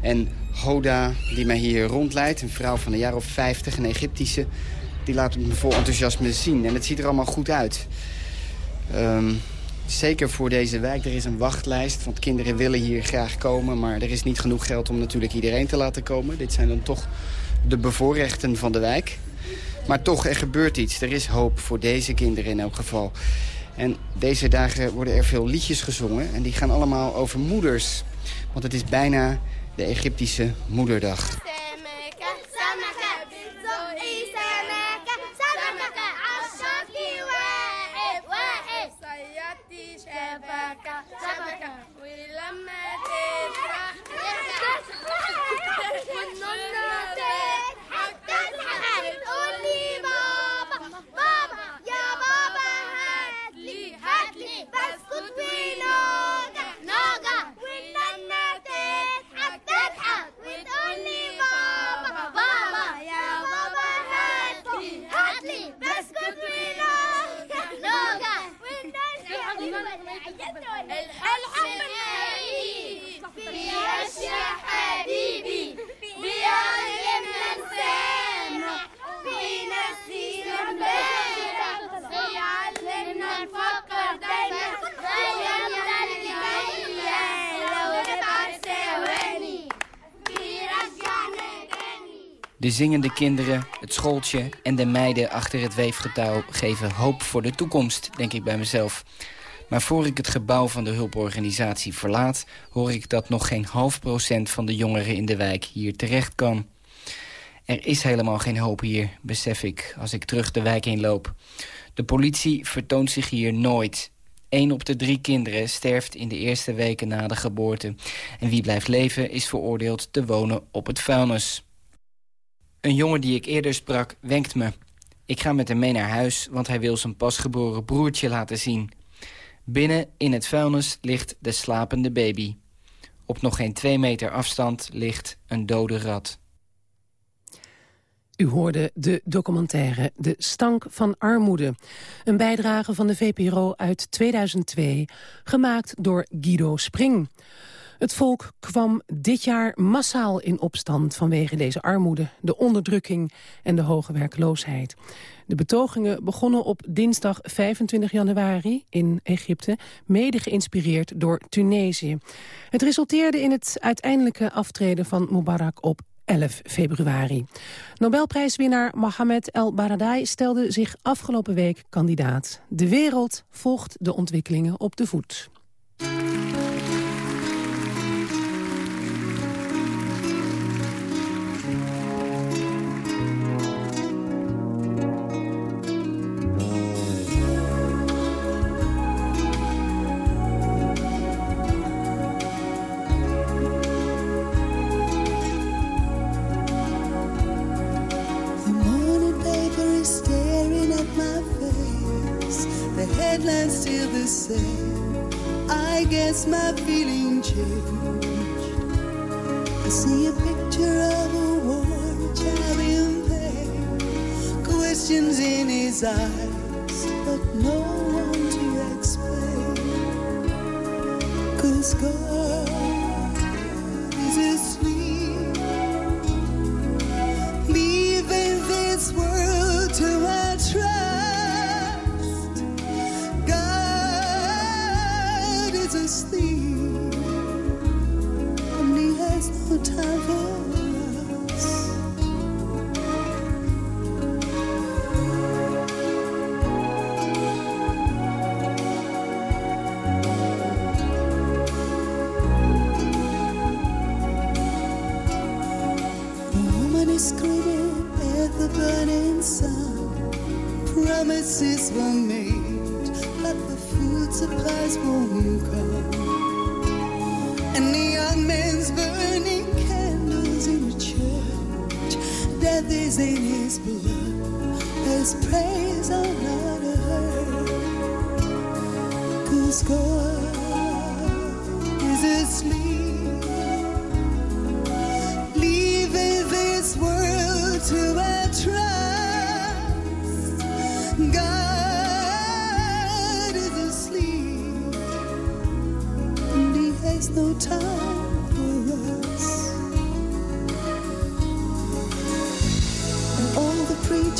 En Hoda, die mij hier rondleidt, een vrouw van een jaar of 50, een Egyptische... die laat me vol enthousiasme zien. En het ziet er allemaal goed uit. Um, zeker voor deze wijk. Er is een wachtlijst, want kinderen willen hier graag komen... maar er is niet genoeg geld om natuurlijk iedereen te laten komen. Dit zijn dan toch de bevoorrechten van de wijk. Maar toch, er gebeurt iets. Er is hoop voor deze kinderen in elk geval. En deze dagen worden er veel liedjes gezongen. En die gaan allemaal over moeders. Want het is bijna de Egyptische moederdag. De zingende kinderen, het schooltje en de meiden achter het weefgetouw... geven hoop voor de toekomst, denk ik bij mezelf. Maar voor ik het gebouw van de hulporganisatie verlaat... hoor ik dat nog geen half procent van de jongeren in de wijk hier terecht kan. Er is helemaal geen hoop hier, besef ik, als ik terug de wijk heen loop. De politie vertoont zich hier nooit. Eén op de drie kinderen sterft in de eerste weken na de geboorte. En wie blijft leven is veroordeeld te wonen op het vuilnis. Een jongen die ik eerder sprak wenkt me. Ik ga met hem mee naar huis, want hij wil zijn pasgeboren broertje laten zien. Binnen in het vuilnis ligt de slapende baby. Op nog geen twee meter afstand ligt een dode rat. U hoorde de documentaire De Stank van Armoede. Een bijdrage van de VPRO uit 2002, gemaakt door Guido Spring. Het volk kwam dit jaar massaal in opstand vanwege deze armoede, de onderdrukking en de hoge werkloosheid. De betogingen begonnen op dinsdag 25 januari in Egypte, mede geïnspireerd door Tunesië. Het resulteerde in het uiteindelijke aftreden van Mubarak op 11 februari. Nobelprijswinnaar Mohamed El Baradei stelde zich afgelopen week kandidaat. De wereld volgt de ontwikkelingen op de voet. Is in his blood. His praise not heard. Cause God is asleep leaving this world to our trust. God is asleep, and He has no time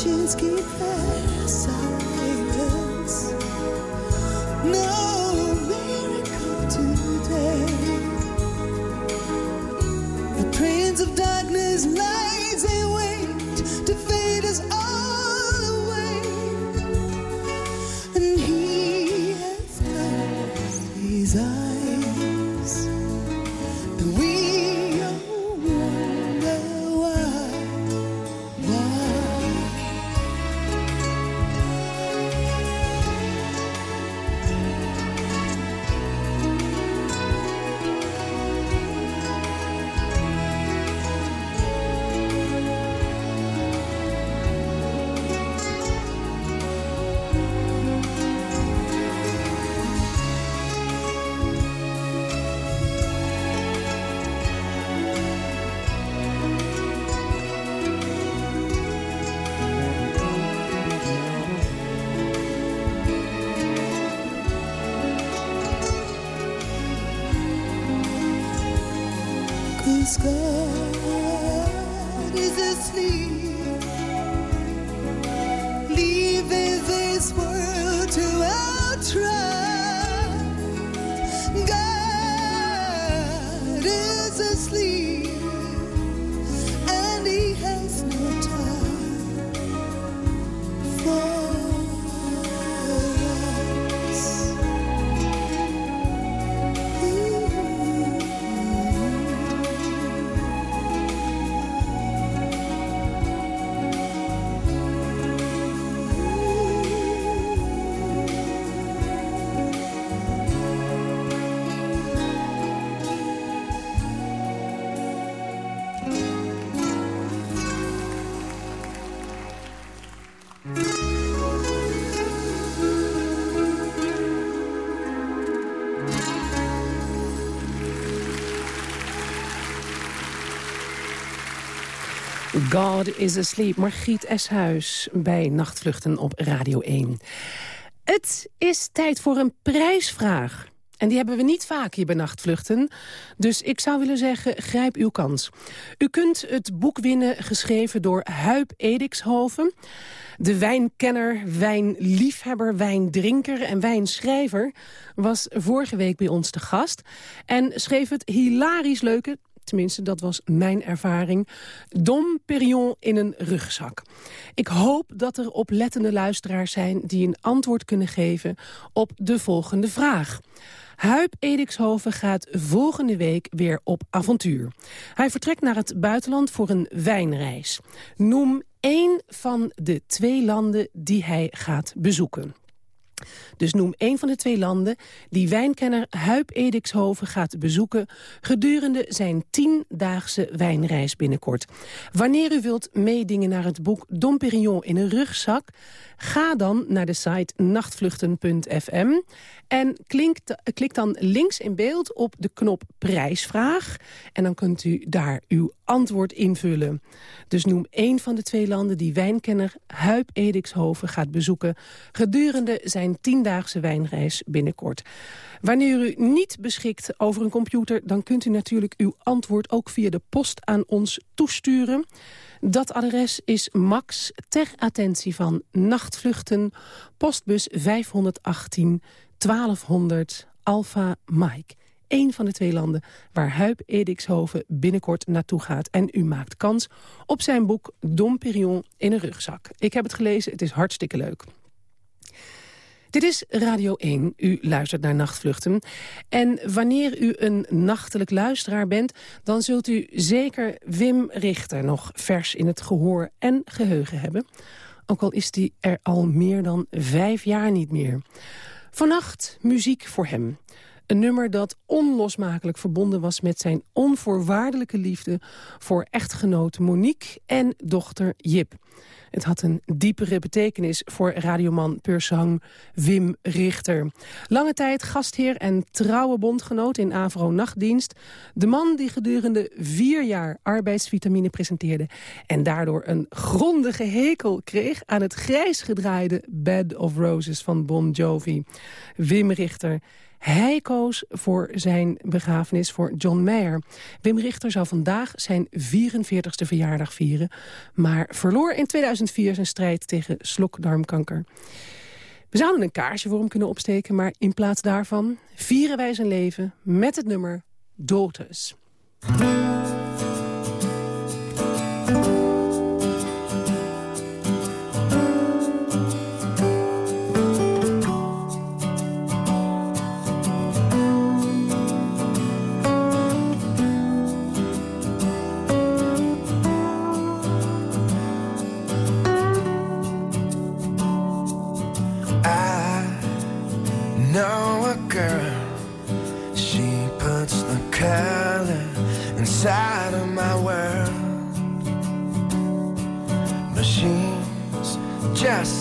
the preachers God is asleep. Margriet Eshuis bij Nachtvluchten op Radio 1. Het is tijd voor een prijsvraag. En die hebben we niet vaak hier bij Nachtvluchten. Dus ik zou willen zeggen, grijp uw kans. U kunt het boek winnen geschreven door Huip Edixhoven. De wijnkenner, wijnliefhebber, wijndrinker en wijnschrijver... was vorige week bij ons te gast. En schreef het hilarisch leuke, tenminste dat was mijn ervaring... Dom Perignon in een rugzak. Ik hoop dat er oplettende luisteraars zijn... die een antwoord kunnen geven op de volgende vraag. Huip Edixhoven gaat volgende week weer op avontuur. Hij vertrekt naar het buitenland voor een wijnreis. Noem één van de twee landen die hij gaat bezoeken. Dus noem één van de twee landen die wijnkenner Huip Edixhoven gaat bezoeken gedurende zijn tiendaagse wijnreis binnenkort. Wanneer u wilt meedingen naar het boek Dom Perignon in een rugzak, ga dan naar de site nachtvluchten.fm en klik dan links in beeld op de knop prijsvraag en dan kunt u daar uw antwoord invullen. Dus noem één van de twee landen die wijnkenner Huip Edixhoven gaat bezoeken gedurende zijn tiendaagse wijnreis binnenkort. Wanneer u niet beschikt over een computer... dan kunt u natuurlijk uw antwoord ook via de post aan ons toesturen. Dat adres is Max ter attentie van Nachtvluchten... postbus 518 1200 Alpha Mike. Eén van de twee landen waar Huip Edixhoven binnenkort naartoe gaat. En u maakt kans op zijn boek Dom Perignon in een rugzak. Ik heb het gelezen, het is hartstikke leuk. Dit is Radio 1. U luistert naar Nachtvluchten. En wanneer u een nachtelijk luisteraar bent... dan zult u zeker Wim Richter nog vers in het gehoor en geheugen hebben. Ook al is die er al meer dan vijf jaar niet meer. Vannacht muziek voor hem. Een nummer dat onlosmakelijk verbonden was met zijn onvoorwaardelijke liefde... voor echtgenoot Monique en dochter Jip. Het had een diepere betekenis voor radioman Pursang Wim Richter. Lange tijd gastheer en trouwe bondgenoot in Avro Nachtdienst. De man die gedurende vier jaar arbeidsvitamine presenteerde... en daardoor een grondige hekel kreeg aan het grijs gedraaide Bed of Roses van Bon Jovi. Wim Richter hij koos voor zijn begrafenis voor John Mayer. Wim Richter zou vandaag zijn 44ste verjaardag vieren... maar verloor in 2004 zijn strijd tegen slokdarmkanker. We zouden een kaarsje voor hem kunnen opsteken... maar in plaats daarvan vieren wij zijn leven met het nummer Daughters.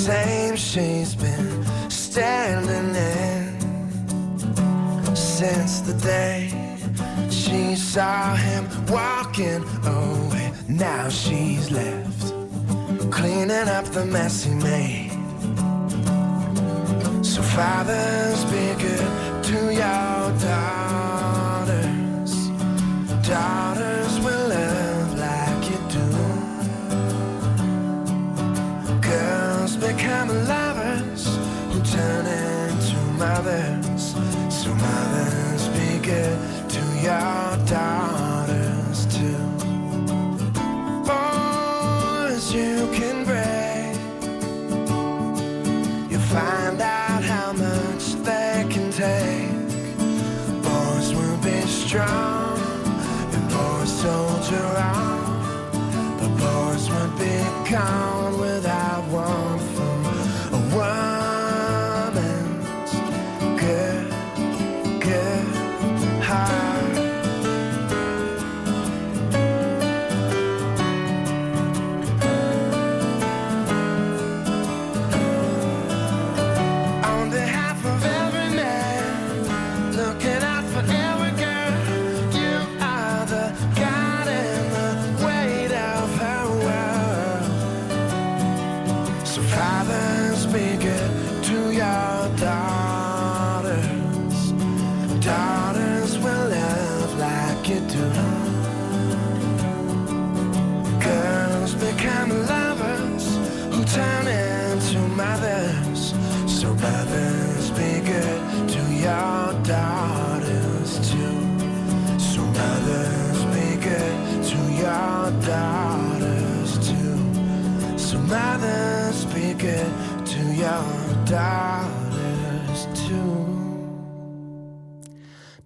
same she's been standing in since the day she saw him walking away. Now she's left cleaning up the mess he made. So fathers, be good to your daughters. Daughters come alive. So to your.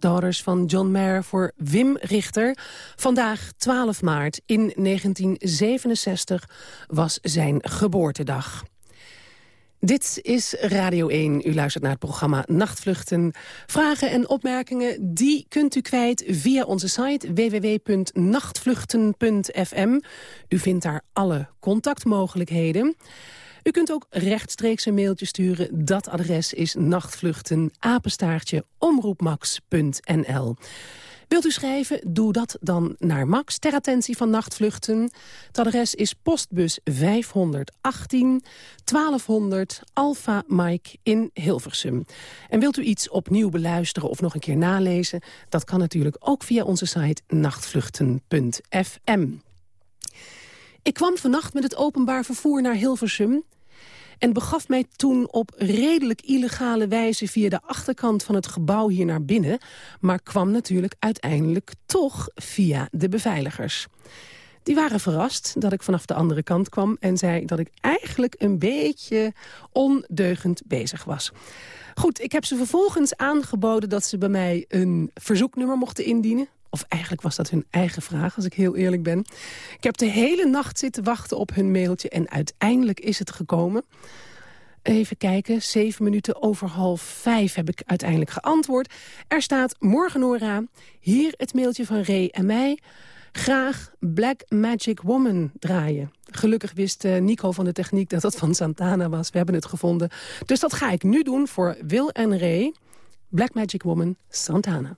Daughters van John Mayer voor Wim Richter. Vandaag, 12 maart in 1967, was zijn geboortedag. Dit is Radio 1. U luistert naar het programma Nachtvluchten. Vragen en opmerkingen, die kunt u kwijt via onze site www.nachtvluchten.fm. U vindt daar alle contactmogelijkheden. U kunt ook rechtstreeks een mailtje sturen. Dat adres is nachtvluchten, omroepmax.nl. Wilt u schrijven? Doe dat dan naar Max ter attentie van nachtvluchten. Het adres is postbus 518 1200 Alpha Mike in Hilversum. En wilt u iets opnieuw beluisteren of nog een keer nalezen? Dat kan natuurlijk ook via onze site nachtvluchten.fm. Ik kwam vannacht met het openbaar vervoer naar Hilversum en begaf mij toen op redelijk illegale wijze via de achterkant van het gebouw hier naar binnen, maar kwam natuurlijk uiteindelijk toch via de beveiligers. Die waren verrast dat ik vanaf de andere kant kwam en zei dat ik eigenlijk een beetje ondeugend bezig was. Goed, ik heb ze vervolgens aangeboden dat ze bij mij een verzoeknummer mochten indienen. Of eigenlijk was dat hun eigen vraag, als ik heel eerlijk ben. Ik heb de hele nacht zitten wachten op hun mailtje en uiteindelijk is het gekomen. Even kijken, zeven minuten over half vijf heb ik uiteindelijk geantwoord. Er staat, morgen Nora, hier het mailtje van Ray en mij. Graag Black Magic Woman draaien. Gelukkig wist eh, Nico van de techniek dat dat van Santana was. We hebben het gevonden. Dus dat ga ik nu doen voor Wil en Ray. Black Magic Woman, Santana.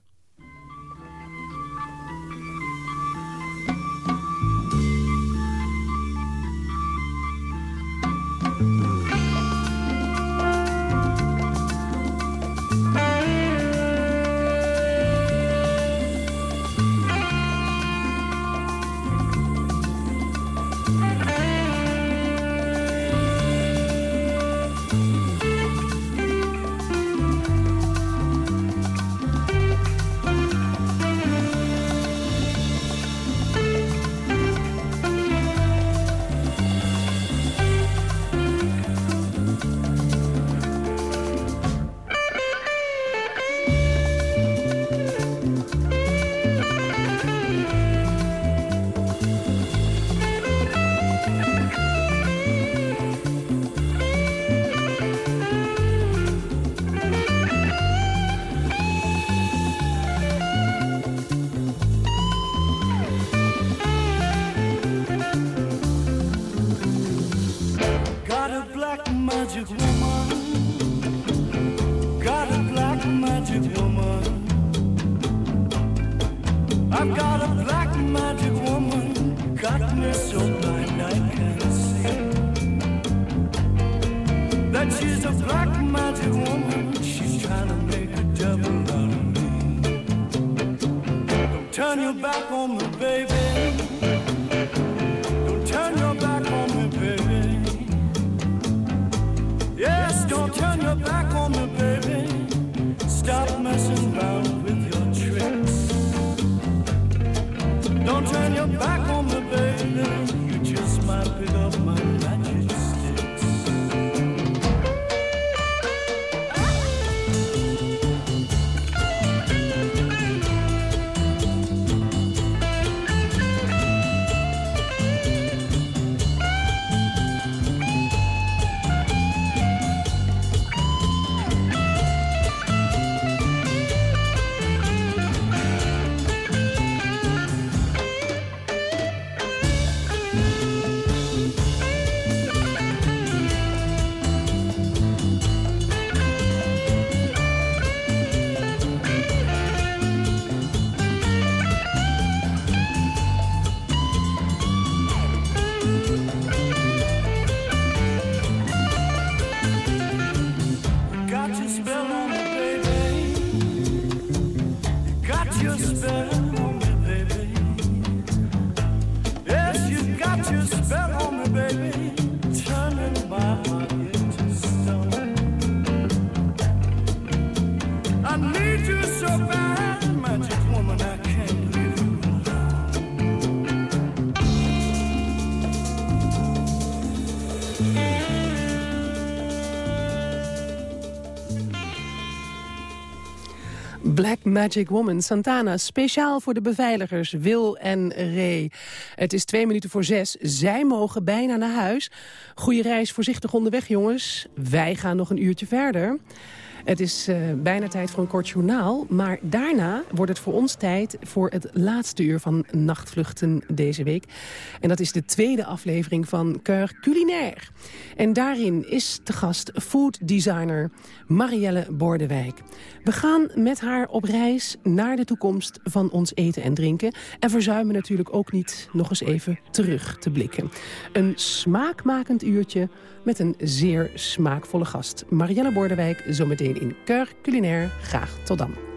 Don't turn your back Magic Woman, Santana, speciaal voor de beveiligers Wil en Ray. Het is twee minuten voor zes. Zij mogen bijna naar huis. Goeie reis, voorzichtig onderweg, jongens. Wij gaan nog een uurtje verder. Het is eh, bijna tijd voor een kort journaal. Maar daarna wordt het voor ons tijd voor het laatste uur van Nachtvluchten deze week. En dat is de tweede aflevering van Keur Culinaire. En daarin is te gast food designer Marielle Bordewijk. We gaan met haar op reis naar de toekomst van ons eten en drinken. En verzuimen natuurlijk ook niet nog eens even terug te blikken. Een smaakmakend uurtje met een zeer smaakvolle gast. Marielle Bordewijk zometeen in Keur Culinaire. Graag tot dan.